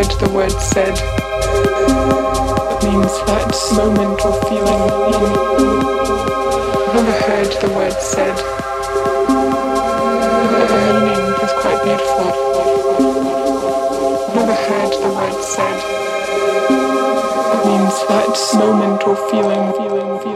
heard the word said. It means that moment or feeling. Never heard the word said. The meaning is quite beautiful. Never heard the word said. It means that moment or feeling, feeling, feeling,